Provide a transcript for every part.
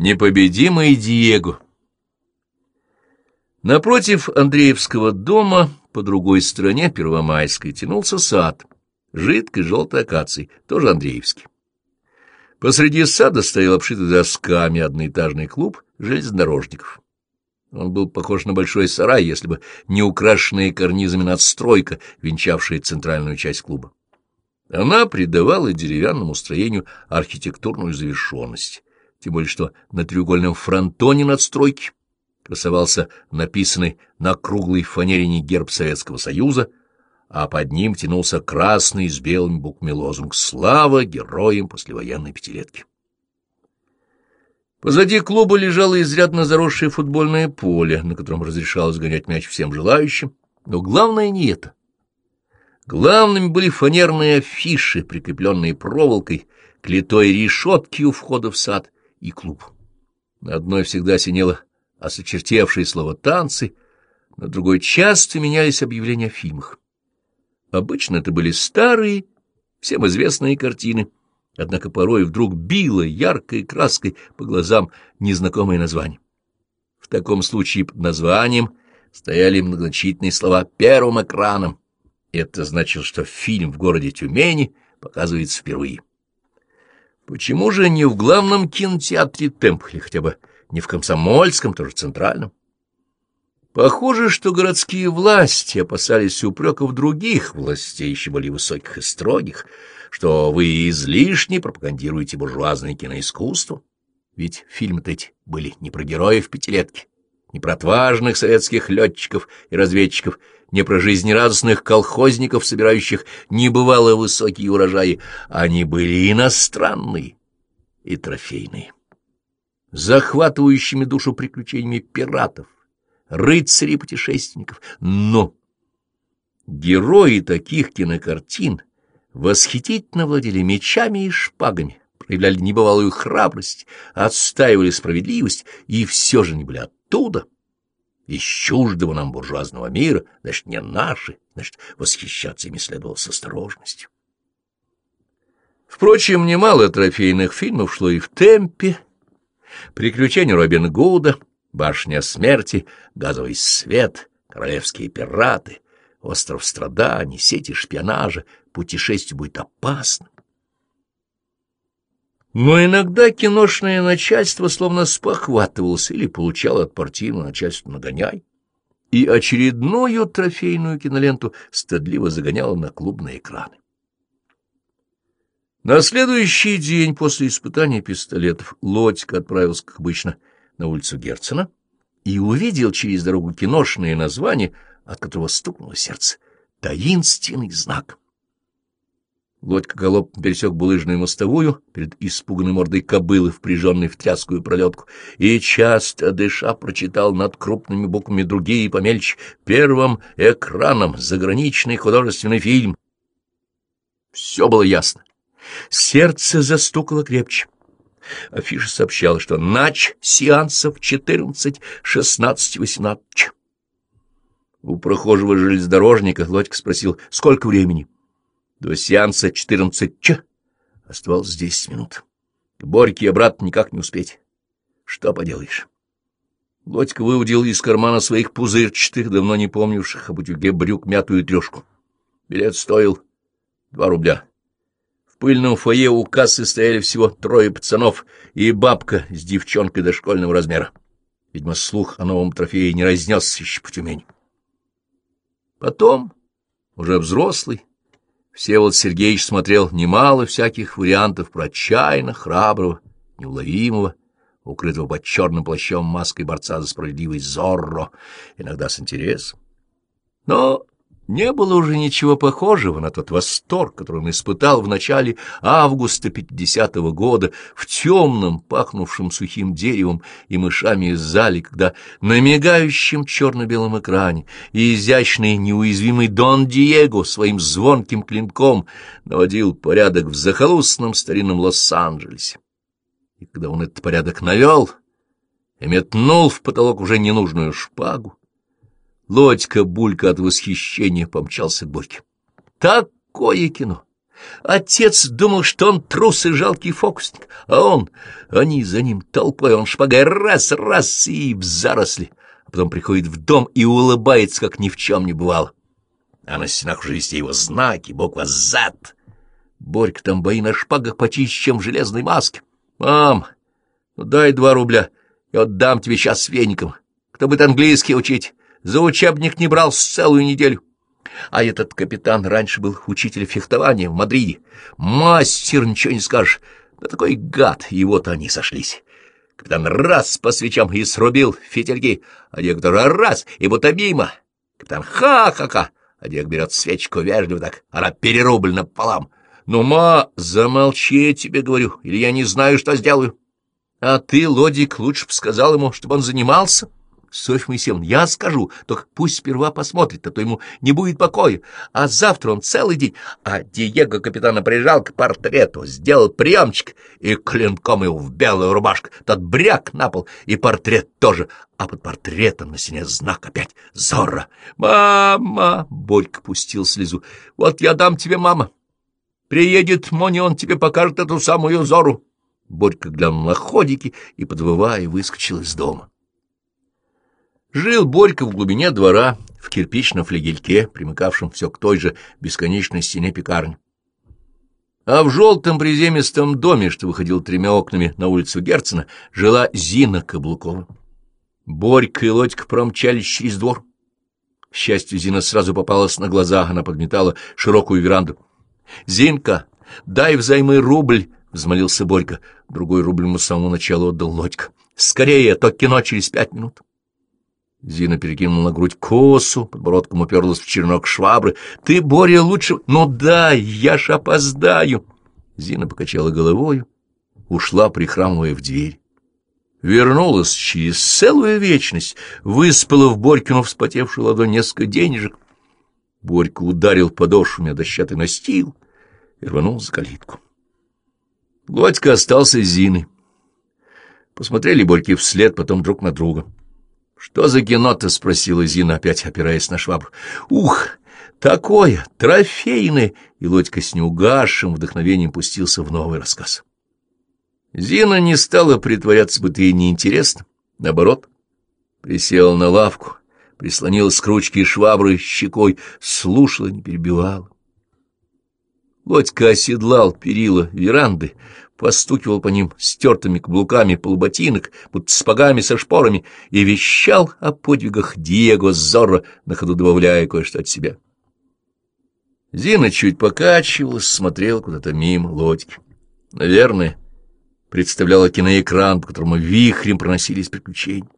Непобедимый Диего Напротив Андреевского дома, по другой стороне Первомайской, тянулся сад, жидкой желтой акацией, тоже Андреевский. Посреди сада стоял обшитый досками одноэтажный клуб железнодорожников. Он был похож на большой сарай, если бы не украшенная карнизами надстройка, венчавшая центральную часть клуба. Она придавала деревянному строению архитектурную завершенность, тем более что на треугольном фронтоне надстройки красовался написанный на круглой фанерине герб Советского Союза, а под ним тянулся красный с белыми буквами лозунг «Слава героям послевоенной пятилетки». Позади клуба лежало изрядно заросшее футбольное поле, на котором разрешалось гонять мяч всем желающим, но главное не это. Главными были фанерные афиши, прикрепленные проволокой к литой решетке у входа в сад и клуб. На одной всегда синело осочертевшее слово «танцы», на другой часто менялись объявления о фильмах. Обычно это были старые, всем известные картины, однако порой вдруг било яркой краской по глазам незнакомые названия. В таком случае под названием стояли многозначительные слова «первым экраном». Это значило, что фильм в городе Тюмени показывается впервые. Почему же не в главном кинотеатре «Темп» или хотя бы не в Комсомольском, тоже центральном? Похоже, что городские власти опасались упреков других властей, еще более высоких и строгих, что вы излишне пропагандируете буржуазное киноискусство. Ведь фильмы-то эти были не про героев пятилетки, не про отважных советских летчиков и разведчиков, не про жизнерадостных колхозников, собирающих небывало высокие урожаи. Они были иностранные и трофейные, захватывающими душу приключениями пиратов, рыцарей и путешественников. Но герои таких кинокартин восхитительно владели мечами и шпагами, проявляли небывалую храбрость, отстаивали справедливость, и все же не были оттуда, из чуждого нам буржуазного мира, значит, не наши, значит, восхищаться ими следовало с осторожностью. Впрочем, немало трофейных фильмов шло и в темпе. «Приключения Робин Гуда», Башня смерти, газовый свет, королевские пираты, остров страданий, сети шпионажа, путешествие будет опасным. Но иногда киношное начальство словно спохватывалось или получало от партийного начальства нагоняй, и очередную трофейную киноленту стыдливо загоняло на клубные экраны. На следующий день после испытания пистолетов Лодька отправился, как обычно, на улицу Герцена и увидел через дорогу киношное название, от которого стукнуло сердце. «Таинственный знак». Лодька галоп пересек булыжную мостовую перед испуганной мордой кобылы, впряженной в тряскую пролетку, и часто дыша прочитал над крупными буквами другие помельче первым экраном заграничный художественный фильм. Все было ясно. Сердце застукало крепче. Афиша сообщала, что нач сеансов 14, 16, 18. У прохожего железнодорожника Лодька спросил, сколько времени? До сеанса 14 ч. Оставалось 10 минут. К Борьке обратно никак не успеть. Что поделаешь? Лодька выудил из кармана своих пузырчатых, давно не помнивших об утюге брюк мятую трешку. Билет стоил два рубля пыльном фойе у кассы стояли всего трое пацанов и бабка с девчонкой дошкольного размера. Видимо, слух о новом трофее не разнесся еще по Тюмени. Потом, уже взрослый, Всеволод Сергеевич смотрел немало всяких вариантов про отчаянно храброго, неуловимого, укрытого под черным плащом маской борца за справедливость Зорро, иногда с интересом. Но не было уже ничего похожего на тот восторг, который он испытал в начале августа 50-го года в темном, пахнувшем сухим деревом и мышами зале, когда на мигающем черно-белом экране изящный неуязвимый Дон Диего своим звонким клинком наводил порядок в захолустном старинном Лос-Анджелесе. И когда он этот порядок навел и метнул в потолок уже ненужную шпагу, Лодька Булька от восхищения помчался к Борьке. Такое кино! Отец думал, что он трус и жалкий фокусник, а он... Они за ним толпой, он шпагой раз-раз и в заросли, а потом приходит в дом и улыбается, как ни в чем не бывало. А на стенах уже есть его знаки, буква «Зад». Борька там бои на шпагах почище, чем в железной маске. Мам, ну дай два рубля, я отдам тебе сейчас веником. Кто будет английский учить? За учебник не брал с целую неделю. А этот капитан раньше был учитель фехтования в Мадриде. Мастер, ничего не скажешь. Да такой гад, вот они сошлись. Капитан раз по свечам и срубил фитильки, а директор раз, и будто мимо. Капитан ха-ха-ха, а директор берет свечку вежливо так, она перерублена пополам. Ну, ма, замолчи, я тебе говорю, или я не знаю, что сделаю. А ты, Лодик, лучше бы сказал ему, чтобы он занимался. Софья Моисеевна, я скажу, только пусть сперва посмотрит, а то ему не будет покоя. А завтра он целый день... А Диего капитана прижал к портрету, сделал приемчик и клинком его в белую рубашку. Тот бряк на пол, и портрет тоже. А под портретом на стене знак опять «Зорро». «Мама!» — Борька пустил слезу. «Вот я дам тебе, мама. Приедет Мони, он тебе покажет эту самую Зору». Борька глянул на ходики и, подвывая, выскочил из дома. Жил Борька в глубине двора, в кирпичном флигельке, примыкавшем все к той же бесконечной стене пекарни. А в желтом приземистом доме, что выходил тремя окнами на улицу Герцена, жила Зина Каблукова. Борька и Лодька промчались через двор. К счастью, Зина сразу попалась на глаза, она подметала широкую веранду. — Зинка, дай взаймы рубль! — взмолился Борька. Другой рубль ему с самого начала отдал Лодька. — Скорее, то кино через пять минут. Зина перекинула на грудь косу, подбородком уперлась в чернок швабры. — Ты, Боря, лучше... Ну да, я ж опоздаю! Зина покачала головою, ушла, прихрамывая в дверь. Вернулась через целую вечность, выспала в Борькину вспотевшую ладонь несколько денежек. Борька ударил подошвами о дощатый настил и рванул за калитку. Лодька остался с Зиной. Посмотрели Борьки вслед, потом друг на друга. — Что за кино-то? — спросила Зина, опять опираясь на швабру. — Ух, такое, трофейное! И Лодька с неугасшим вдохновением пустился в новый рассказ. Зина не стала притворяться, будто ей неинтересно. Наоборот, присела на лавку, прислонилась к ручке швабры щекой, слушала, не перебивала. Лодька оседлал перила веранды, постукивал по ним стертыми каблуками полуботинок, будто спагами со шпорами, и вещал о подвигах Диего Зорро, на ходу добавляя кое-что от себя. Зина чуть покачивалась, смотрела куда-то мимо лодки. Наверное, представляла киноэкран, по которому вихрем проносились приключения.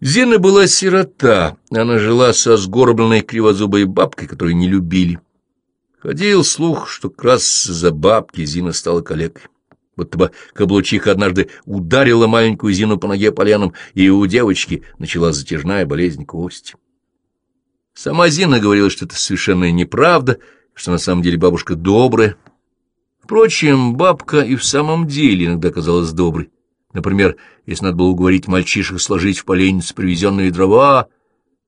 Зина была сирота, она жила со сгорбленной кривозубой бабкой, которую не любили. Ходил слух, что как раз за бабки Зина стала калекой. Будто бы каблучиха однажды ударила маленькую Зину по ноге поленом, и у девочки началась затяжная болезнь кости. Сама Зина говорила, что это совершенно неправда, что на самом деле бабушка добрая. Впрочем, бабка и в самом деле иногда казалась доброй. Например, если надо было уговорить мальчишек сложить в поленнице привезенные дрова,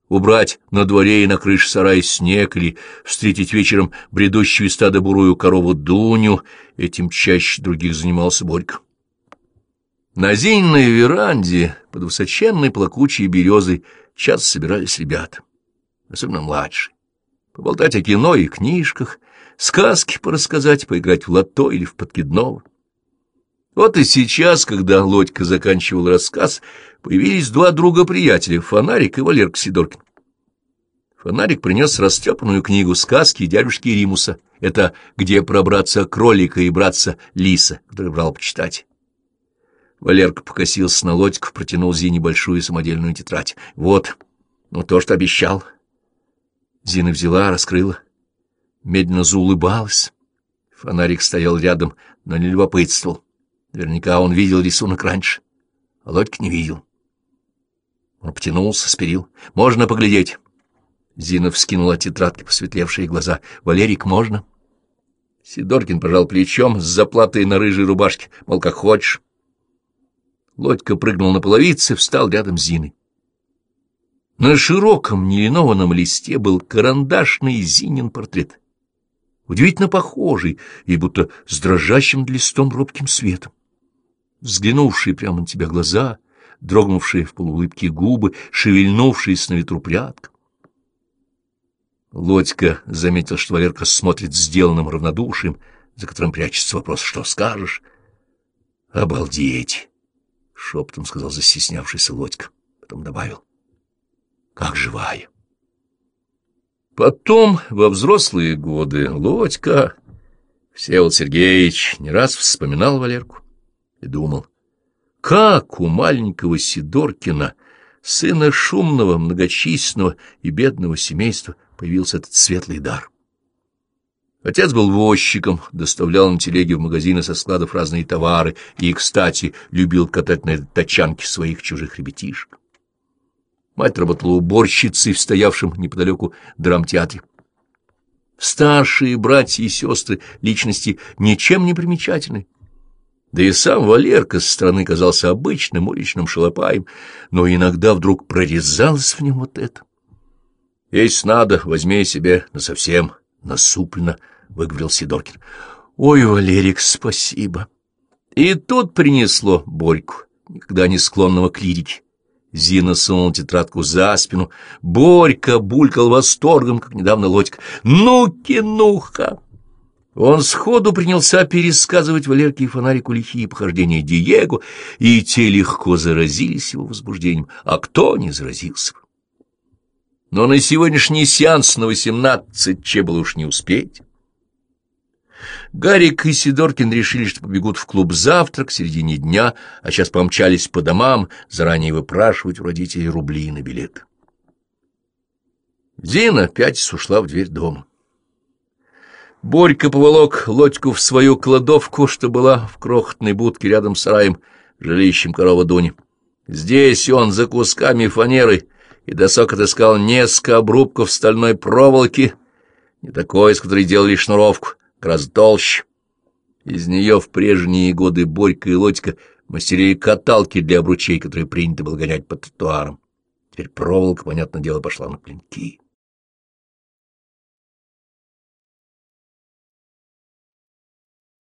убрать на дворе и на крыше сарай снег или встретить вечером бредущую из стада бурую корову Дуню, этим чаще других занимался Борька. На зимней веранде под высоченной плакучей березой часто собирались ребята, особенно младшие, поболтать о кино и книжках, сказки порассказать, поиграть в лото или в подкидного. Вот и сейчас, когда Лодька заканчивал рассказ, появились два друга-приятеля, Фонарик и Валерка Сидоркин. Фонарик принес растрепанную книгу сказки дядюшки Римуса. Это «Где пробраться кролика и браться лиса», который брал почитать. Валерка покосился на Лодьку, протянул Зине большую самодельную тетрадь. «Вот, ну то, что обещал». Зина взяла, раскрыла, медленно заулыбалась. Фонарик стоял рядом, но не любопытствовал. Наверняка он видел рисунок раньше, а Лодька не видел. Он потянулся, спирил. «Можно поглядеть?» Зина вскинула тетрадки посветлевшие глаза. «Валерик, можно?» Сидоркин пожал плечом с заплатой на рыжей рубашке, мол, как хочешь. Лодька прыгнул на половице, встал рядом с Зиной. На широком нелинованном листе был карандашный Зинин портрет. удивительно похожий и будто с дрожащим листом робким светом. Взглянувшие прямо на тебя глаза, дрогнувшие в полуулыбке губы, шевельнувшиеся на ветру прядка. Лодька заметил, что Валерка смотрит сделанным равнодушием, за которым прячется вопрос «Что скажешь?» «Обалдеть!» — шепотом сказал застеснявшийся Лодька. Потом добавил. «Как живая!» Потом, во взрослые годы, Лодька, Всеволод Сергеевич, не раз вспоминал Валерку и думал, как у маленького Сидоркина, сына шумного, многочисленного и бедного семейства, появился этот светлый дар. Отец был возчиком, доставлял на телеге в магазины со складов разные товары и, кстати, любил катать на тачанке своих чужих ребятишек. Мать работала уборщицей в стоявшем неподалеку драмтеатре. Старшие братья и сестры личности ничем не примечательны. Да и сам Валерка со стороны казался обычным уличным шалопаем, но иногда вдруг прорезалось в нем вот это. «Если надо, возьми себе насовсем, насупленно», — выговорил Сидоркин. «Ой, Валерик, спасибо». И тут принесло Борьку, никогда не склонного к лирике. Зина сунула тетрадку за спину. Борька булькал восторгом, как недавно Лодька. «Ну, кинуха!» Он сходу принялся пересказывать Валерке и фонарику лихие похождения Диего, и те легко заразились его возбуждением, а кто не заразился бы. Но на сегодняшний сеанс на восемнадцать че было уж не успеть. Гарик и Сидоркин решили, что побегут в клуб завтра к середине дня, а сейчас помчались по домам, заранее выпрашивать у родителей рубли на билет. Зина пятясь ушла в дверь дома. Борька поволок лодьку в свою кладовку, что была в крохотной будке рядом с сараем, жилищем корова Дуни. Здесь он за кусками фанеры и досок отыскал несколько обрубков стальной проволоки, не такой, из которой делали шнуровку, раз толще. Из нее в прежние годы Борька и Лодька мастерили каталки для обручей, которые принято было гонять по тротуарам. Теперь проволока, понятное дело, пошла на клинки.